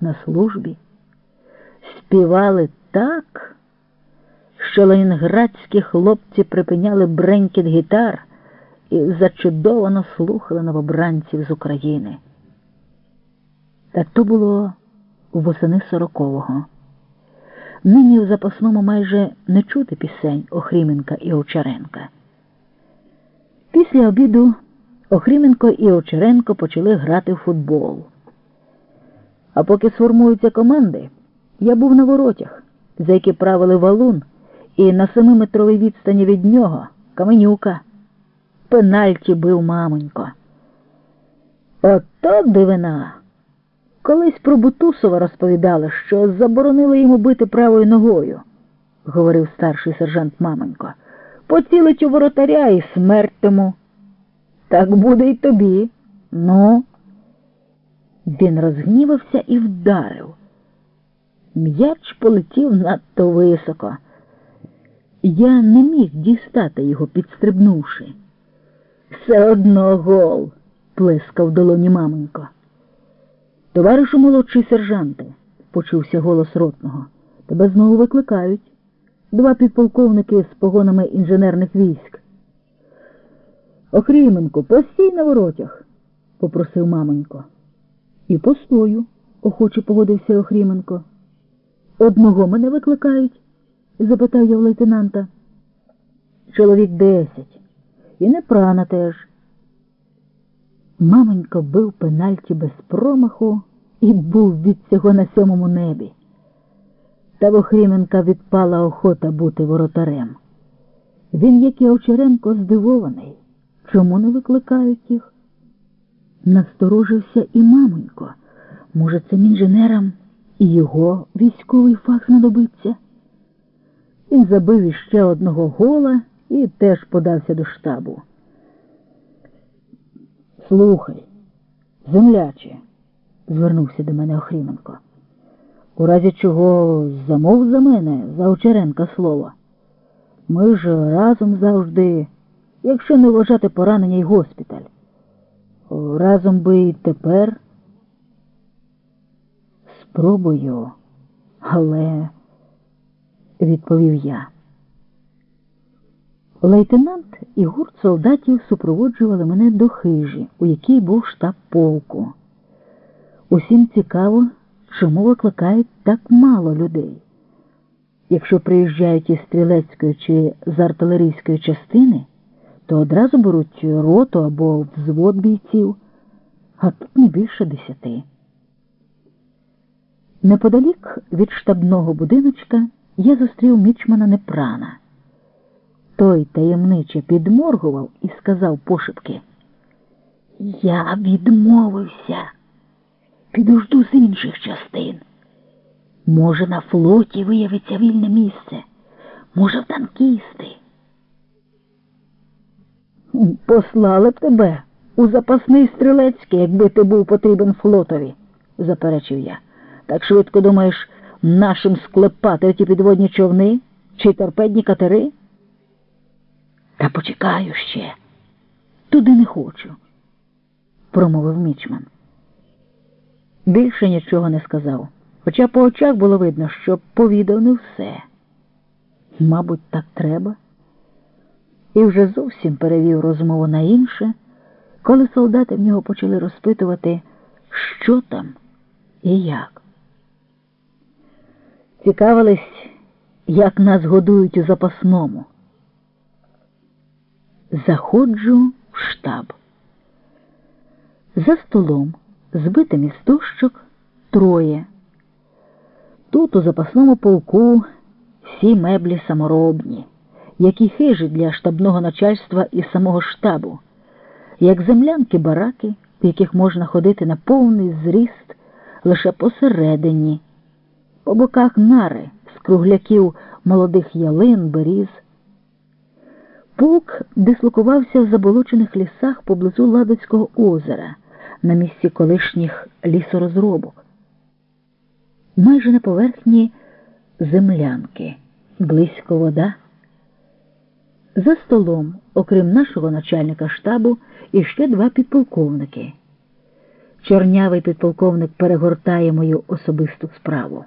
на службі. Співали так, що ленінградські хлопці припиняли бренькіт гітар і зачудовано слухали новобранців з України. Так то було восени сорокового. Нині в запасному майже не чути пісень Охріменка і Овчаренка. Після обіду Охріменко і Овчаренко почали грати в футбол. А поки сформуються команди, я був на воротях, за які правили валун, і на семиметровій відстані від нього Каменюка. Пенальті бив мамонько. Ото дивина. Колись про Бутусова розповідали, що заборонили йому бити правою ногою, говорив старший сержант Мамонько. Поцілить у воротаря і смерть тому. Так буде й тобі. Ну. Він розгнівався і вдарив. М'яч полетів надто високо. Я не міг дістати його, підстрибнувши. Все одно гол, плескав долоні мамонько. Товаришу молодший сержанте, почувся голос ротного. Тебе знову викликають. Два підполковники з погонами інженерних військ. Охріменко, постій на воротях, попросив мамонько. І постою, охоче погодився Охріменко. Одного мене викликають? запитав я в лейтенанта. Чоловік десять. І не прана теж. Мамонько бив пенальті без промаху і був від цього на сьомому небі. Та в Охріменка відпала охота бути воротарем. Він, як і Овчаренко, здивований. Чому не викликають їх? Насторожився і мамонько. Може, цим інженерам і його військовий фах знадобиться? Він забив іще одного гола і теж подався до штабу. Слухай, земляче, звернувся до мене Охріменко. У разі чого замов за мене, за Очеренка слово. Ми ж разом завжди, якщо не вважати поранення й госпіталь. Разом би і тепер. Спробую, але, відповів я. Лейтенант і гурт солдатів супроводжували мене до хижі, у якій був штаб полку. Усім цікаво, чому викликають так мало людей. Якщо приїжджають із стрілецької чи з артилерійської частини, то одразу беруть роту або взвод бійців, а тут не більше десяти. Неподалік від штабного будиночка я зустрів мічмана Непрана. Той таємниче підморгував і сказав пошепки. Я відмовився. Підожду з інших частин. Може, на флоті виявиться вільне місце, може, в танкісти. Послали б тебе у запасний стрілецький, якби ти був потрібен флотові, заперечив я. Так швидко думаєш, нашим склепати ті підводні човни чи торпедні катери? Та почекаю ще. Туди не хочу, промовив мічман. Більше нічого не сказав, хоча по очах було видно, що повідав не все. Мабуть, так треба. І вже зовсім перевів розмову на інше, коли солдати в нього почали розпитувати, що там і як. Цікавились, як нас годують у запасному. Заходжу в штаб. За столом, збитим із тощок, троє. Тут у запасному полку всі меблі саморобні, які хижі для штабного начальства і самого штабу, як землянки бараки, в яких можна ходити на повний зріст лише посередині, по боках нари з кругляків молодих ялин, беріз. Полк дислокувався в заболочених лісах поблизу Ладоцького озера на місці колишніх лісорозробок. Майже на поверхні землянки, близько вода. За столом, окрім нашого начальника штабу, іще два підполковники. чорнявий підполковник перегортає мою особисту справу.